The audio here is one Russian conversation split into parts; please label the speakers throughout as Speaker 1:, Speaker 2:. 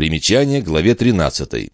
Speaker 1: Примечание главе 13.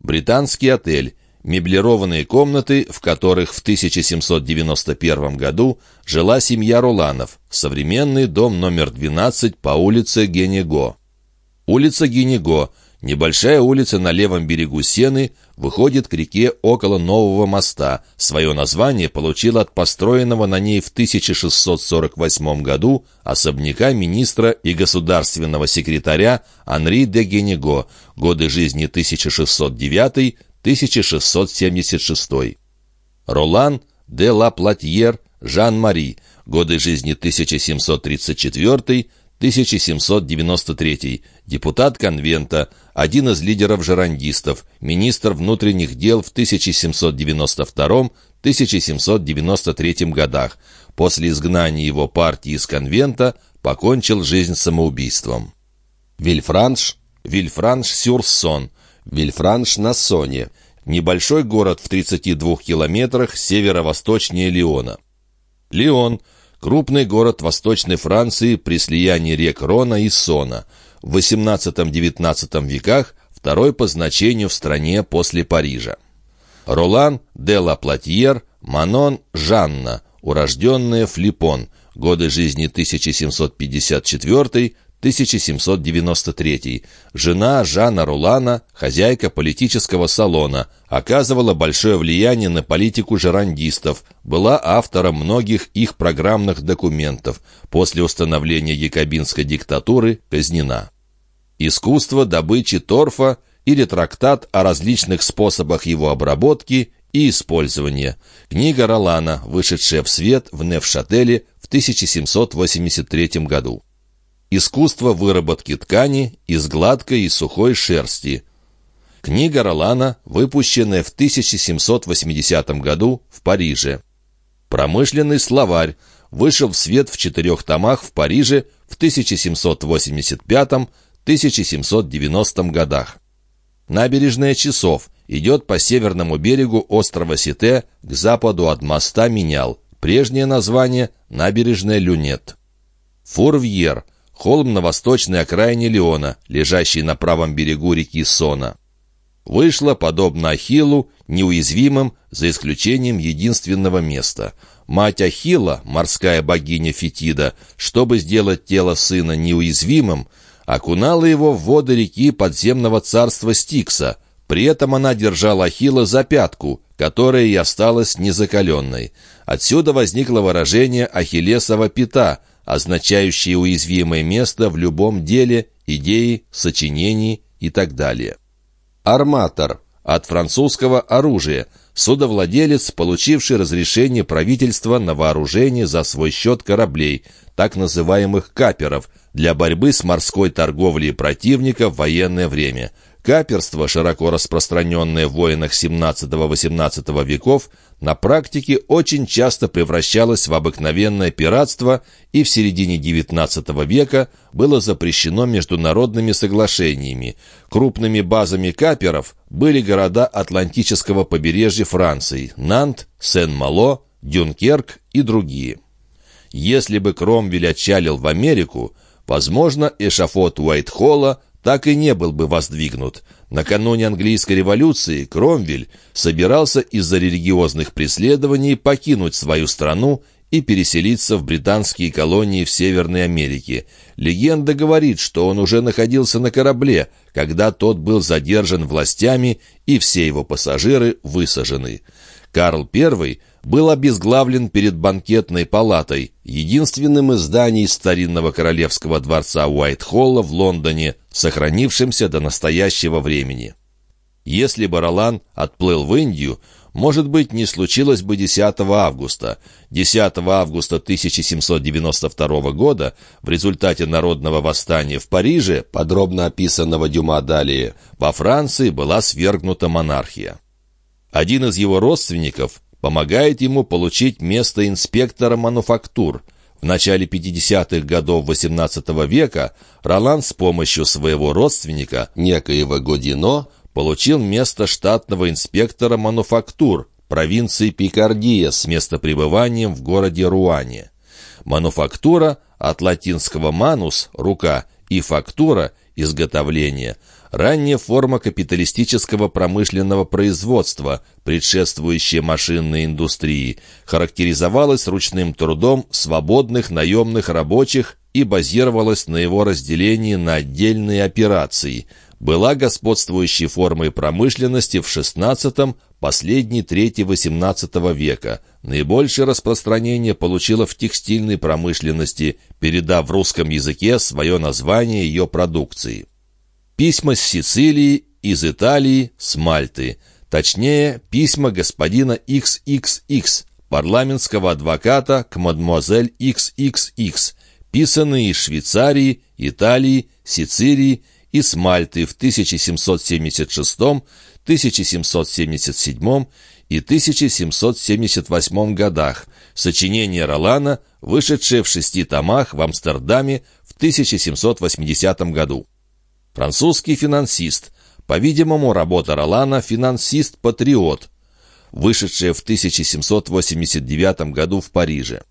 Speaker 1: Британский отель. Меблированные комнаты, в которых в 1791 году жила семья Роланов. Современный дом номер 12 по улице Генего. Улица Генего – Небольшая улица на левом берегу Сены выходит к реке около Нового моста. Свое название получила от построенного на ней в 1648 году особняка министра и государственного секретаря Анри де Генего, годы жизни 1609-1676. Ролан де ла Платьер Жан-Мари, годы жизни 1734 1793, депутат конвента, один из лидеров жерандистов, министр внутренних дел в 1792-1793 годах. После изгнания его партии из конвента покончил жизнь самоубийством. Вильфранш, Вильфранш-Сюрсон, Вильфранш на Соне, небольшой город в 32 километрах северо-восточнее Лиона. Лион – крупный город Восточной Франции при слиянии рек Рона и Сона. В XVIII-XIX веках второй по значению в стране после Парижа. Ролан де ла Платьер, Манон Жанна, урожденная Флипон, годы жизни 1754 1793. Жена Жана Рулана, хозяйка политического салона, оказывала большое влияние на политику жерандистов, была автором многих их программных документов, после установления якобинской диктатуры казнена. Искусство добычи торфа или трактат о различных способах его обработки и использования. Книга Ролана, вышедшая в свет в Невшателе в 1783 году. Искусство выработки ткани из гладкой и сухой шерсти. Книга Ролана, выпущенная в 1780 году в Париже. Промышленный словарь вышел в свет в четырех томах в Париже в 1785-1790 годах. Набережная часов идет по северному берегу острова Сите к западу от моста Менял. Прежнее название – набережная Люнет. Фурвьер – холм на восточной окраине Леона, лежащий на правом берегу реки Сона. Вышло, подобно Ахиллу, неуязвимым, за исключением единственного места. Мать Ахилла, морская богиня Фетида, чтобы сделать тело сына неуязвимым, окунала его в воды реки подземного царства Стикса. При этом она держала Ахилла за пятку, которая и осталась незакаленной. Отсюда возникло выражение «Ахиллесова пята», означающие уязвимое место в любом деле, идее, сочинении и так далее. Арматор от французского оружия, судовладелец, получивший разрешение правительства на вооружение за свой счет кораблей, так называемых каперов, для борьбы с морской торговлей противника в военное время – Каперство, широко распространенное в войнах XVII-XVIII веков, на практике очень часто превращалось в обыкновенное пиратство и в середине XIX века было запрещено международными соглашениями. Крупными базами каперов были города Атлантического побережья Франции – Нант, Сен-Мало, Дюнкерк и другие. Если бы Кромвель отчалил в Америку, возможно, эшафот Уайтхолла так и не был бы воздвигнут. Накануне английской революции Кромвель собирался из-за религиозных преследований покинуть свою страну и переселиться в британские колонии в Северной Америке. Легенда говорит, что он уже находился на корабле, когда тот был задержан властями и все его пассажиры высажены. Карл I был обезглавлен перед банкетной палатой, единственным из зданий старинного королевского дворца Уайт-Холла в Лондоне, сохранившимся до настоящего времени. Если бы Ролан отплыл в Индию, может быть, не случилось бы 10 августа. 10 августа 1792 года в результате народного восстания в Париже, подробно описанного Дюма далее, во Франции была свергнута монархия. Один из его родственников помогает ему получить место инспектора мануфактур. В начале 50-х годов XVIII века Ролан с помощью своего родственника, некоего Годино, получил место штатного инспектора мануфактур провинции Пикардия с местопребыванием в городе Руане. Мануфактура от латинского «манус» — «рука» и «фактура» изготовления, ранняя форма капиталистического промышленного производства, предшествующая машинной индустрии, характеризовалась ручным трудом свободных наемных рабочих и базировалась на его разделении на отдельные операции – была господствующей формой промышленности в XVI, последней трети XVIII века. Наибольшее распространение получила в текстильной промышленности, передав в русском языке свое название ее продукции. Письма с Сицилии, из Италии, с Мальты. Точнее, письма господина XXX, парламентского адвоката к мадемуазель XXX, писанные из Швейцарии, Италии, Сицилии и с Мальты в 1776, 1777 и 1778 годах, сочинение Ролана, вышедшее в шести томах в Амстердаме в 1780 году. Французский финансист, по-видимому, работа Ролана «Финансист-патриот», вышедшая в 1789 году в Париже.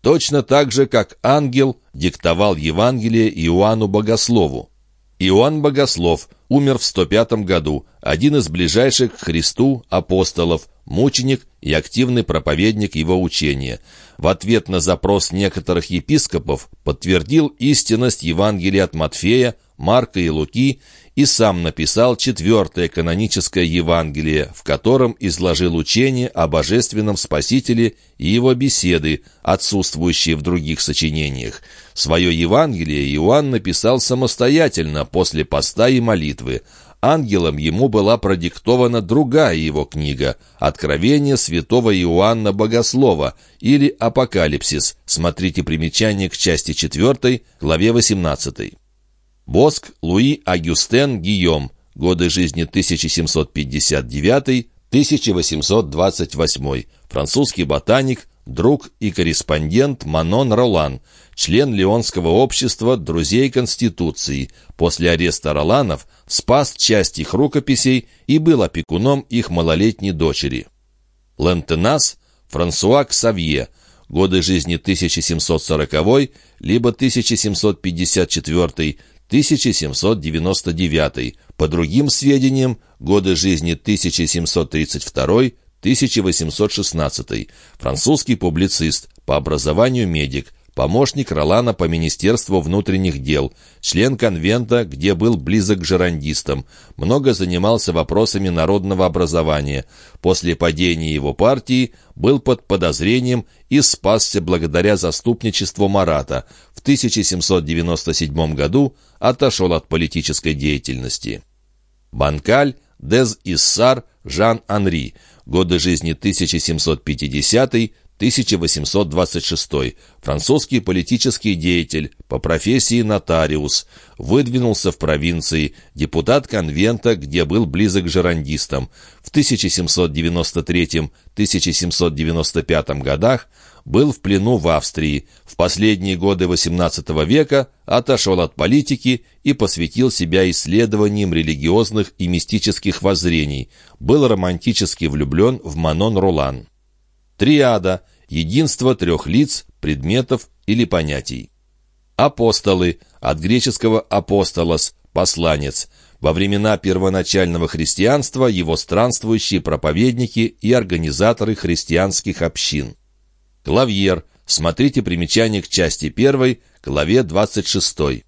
Speaker 1: Точно так же, как ангел диктовал Евангелие Иоанну Богослову. Иоанн Богослов умер в 105 году, один из ближайших к Христу апостолов, мученик и активный проповедник его учения. В ответ на запрос некоторых епископов подтвердил истинность Евангелия от Матфея, Марка и Луки и сам написал четвертое каноническое Евангелие, в котором изложил учение о божественном Спасителе и его беседы, отсутствующие в других сочинениях. Свое Евангелие Иоанн написал самостоятельно после поста и молитвы. Ангелом ему была продиктована другая его книга «Откровение святого Иоанна Богослова» или «Апокалипсис». Смотрите примечание к части 4, главе 18. Боск Луи Агюстен Гийом. Годы жизни 1759-1828. Французский ботаник, друг и корреспондент Манон Ролан, член Леонского общества друзей Конституции. После ареста Роланов спас часть их рукописей и был опекуном их малолетней дочери. Лентенас Франсуа Ксавье. Годы жизни 1740 либо 1754 1799, по другим сведениям, годы жизни 1732-1816, французский публицист, по образованию медик, помощник Ролана по Министерству внутренних дел, член конвента, где был близок к жерандистам, много занимался вопросами народного образования. После падения его партии был под подозрением и спасся благодаря заступничеству Марата. В 1797 году отошел от политической деятельности. Банкаль, Дез Иссар, Жан-Анри. Годы жизни 1750 1826. Французский политический деятель, по профессии нотариус. Выдвинулся в провинции, депутат конвента, где был близок к жерандистам. В 1793-1795 годах был в плену в Австрии. В последние годы XVIII века отошел от политики и посвятил себя исследованиям религиозных и мистических воззрений. Был романтически влюблен в Манон Ролан. Триада – единство трех лиц, предметов или понятий. Апостолы – от греческого «апостолос» – посланец. Во времена первоначального христианства его странствующие проповедники и организаторы христианских общин. Клавьер – смотрите примечание к части 1, главе 26.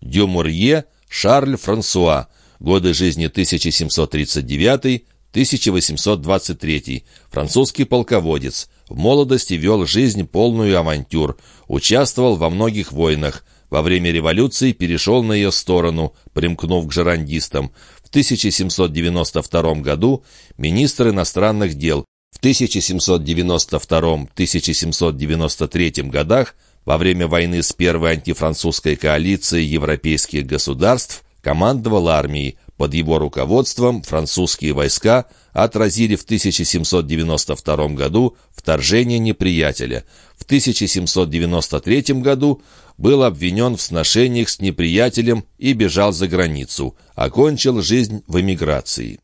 Speaker 1: Дюмурье – Шарль Франсуа, годы жизни 1739 1823. Французский полководец. В молодости вел жизнь полную авантюр. Участвовал во многих войнах. Во время революции перешел на ее сторону, примкнув к жерандистам. В 1792 году министр иностранных дел. В 1792-1793 годах во время войны с первой антифранцузской коалицией европейских государств командовал армией, под его руководством французские войска отразили в 1792 году вторжение неприятеля. В 1793 году был обвинен в сношениях с неприятелем и бежал за границу. Окончил жизнь в эмиграции.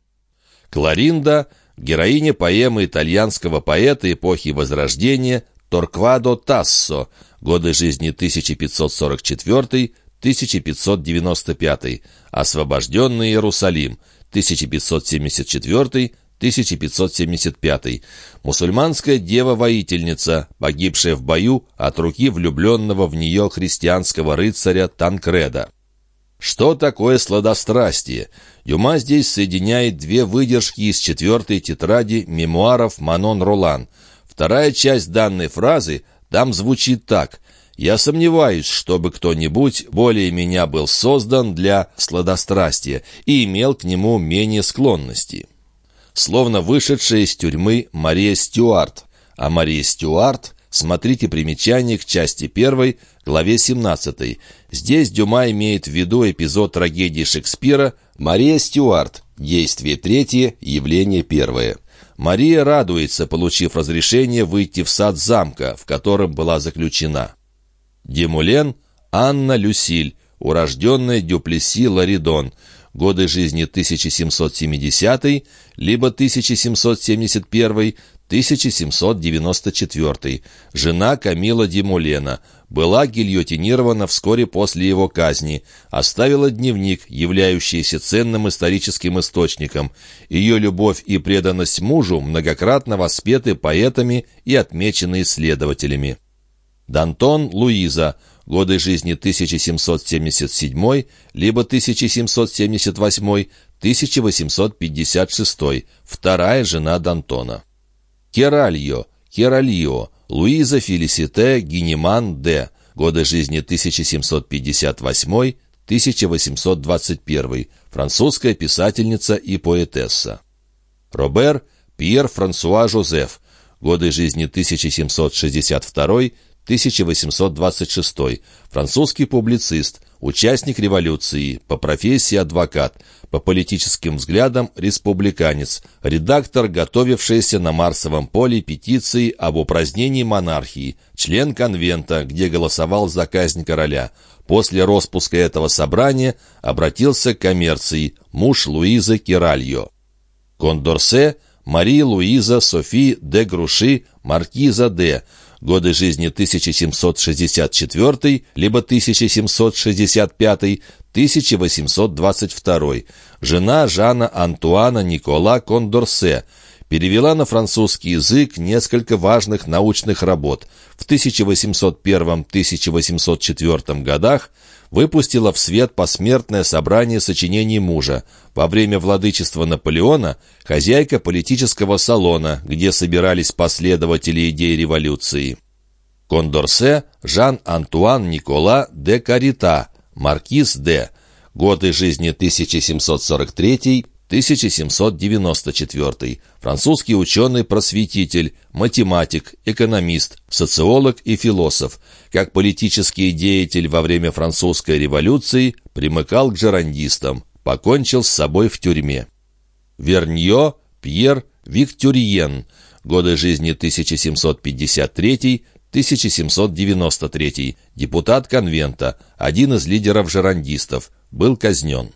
Speaker 1: Кларинда – героиня поэмы итальянского поэта эпохи Возрождения Торквадо Тассо, годы жизни 1544 1595, освобожденный Иерусалим, 1574-1575, мусульманская дева-воительница, погибшая в бою от руки влюбленного в нее христианского рыцаря Танкреда. Что такое сладострастие? Дюма здесь соединяет две выдержки из четвертой тетради мемуаров Манон Ролан. Вторая часть данной фразы там звучит так «Я сомневаюсь, чтобы кто-нибудь более меня был создан для сладострастия и имел к нему менее склонности». Словно вышедшая из тюрьмы Мария Стюарт. А Мария Стюарт Смотрите примечание к части 1, главе 17. Здесь Дюма имеет в виду эпизод трагедии Шекспира «Мария Стюарт. Действие третье, явление первое». Мария радуется, получив разрешение выйти в сад замка, в котором была заключена. Демулен Анна Люсиль, урожденная Дюплеси Ларидон, годы жизни 1770 либо 1771 1794, жена Камила Димулена, была гильотинирована вскоре после его казни, оставила дневник, являющийся ценным историческим источником. Ее любовь и преданность мужу многократно воспеты поэтами и отмечены исследователями. Дантон Луиза, годы жизни 1777 либо 1778, 1856, вторая жена Дантона. Керальо, Керальо, Луиза Фелисите Гинеман Д. Годы жизни 1758-1821. Французская писательница и поэтесса. Робер Пьер Франсуа Жозеф. Годы жизни 1762-1826. Французский публицист, участник революции, по профессии адвокат, по политическим взглядам республиканец, редактор, готовившийся на Марсовом поле петиции об упразднении монархии, член конвента, где голосовал за казнь короля. После распуска этого собрания обратился к коммерции, муж Луизы Киральо. Кондорсе Мария Луиза Софи де Груши, маркиза де, годы жизни 1764 либо 1765, 1822, жена Жана Антуана Никола Кондорсе, перевела на французский язык несколько важных научных работ. В 1801-1804 годах выпустила в свет посмертное собрание сочинений мужа. Во время владычества Наполеона хозяйка политического салона, где собирались последователи идей революции. Кондорсе Жан-Антуан Никола де Карита – Маркиз Д. Годы жизни 1743-1794. Французский ученый-просветитель, математик, экономист, социолог и философ. Как политический деятель во время французской революции примыкал к жерандистам. Покончил с собой в тюрьме. Верньо Пьер Виктюриен. Годы жизни 1753 1793, депутат конвента, один из лидеров жерандистов, был казнен.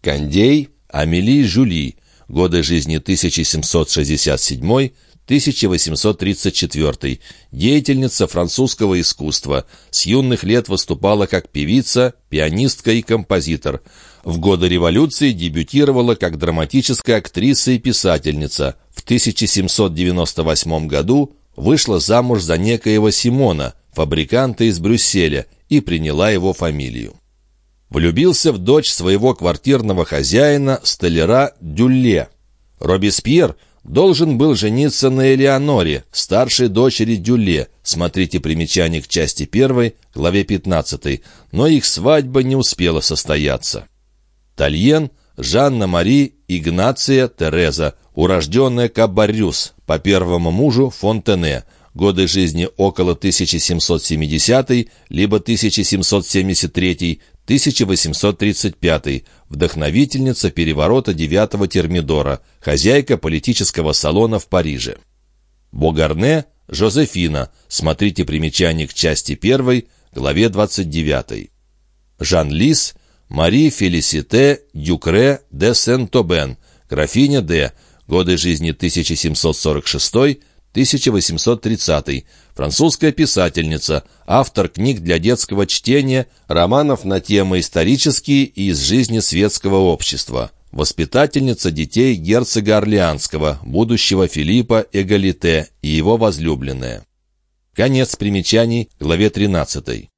Speaker 1: Кондей Амели Жули, годы жизни 1767-1834, деятельница французского искусства, с юных лет выступала как певица, пианистка и композитор. В годы революции дебютировала как драматическая актриса и писательница. В 1798 году вышла замуж за некоего Симона, фабриканта из Брюсселя, и приняла его фамилию. Влюбился в дочь своего квартирного хозяина, столяра Дюлле. Робеспьер должен был жениться на Элеоноре, старшей дочери Дюлле, смотрите примечание к части 1, главе 15, но их свадьба не успела состояться. Тальен, Жанна-Мари, Игнация, Тереза, урожденная Кабарюс, по первому мужу Фонтене, годы жизни около 1770 либо 1773 1835 вдохновительница переворота девятого Термидора, хозяйка политического салона в Париже. Богарне Жозефина, смотрите примечание к части 1, главе 29. Жан-Лис Мари Фелисите Дюкре де Сен-Тобен, графиня де, годы жизни 1830 французская писательница, автор книг для детского чтения, романов на темы исторические и из жизни светского общества, воспитательница детей герцога Орлеанского, будущего Филиппа Эгалите и его возлюбленная. Конец примечаний, главе 13.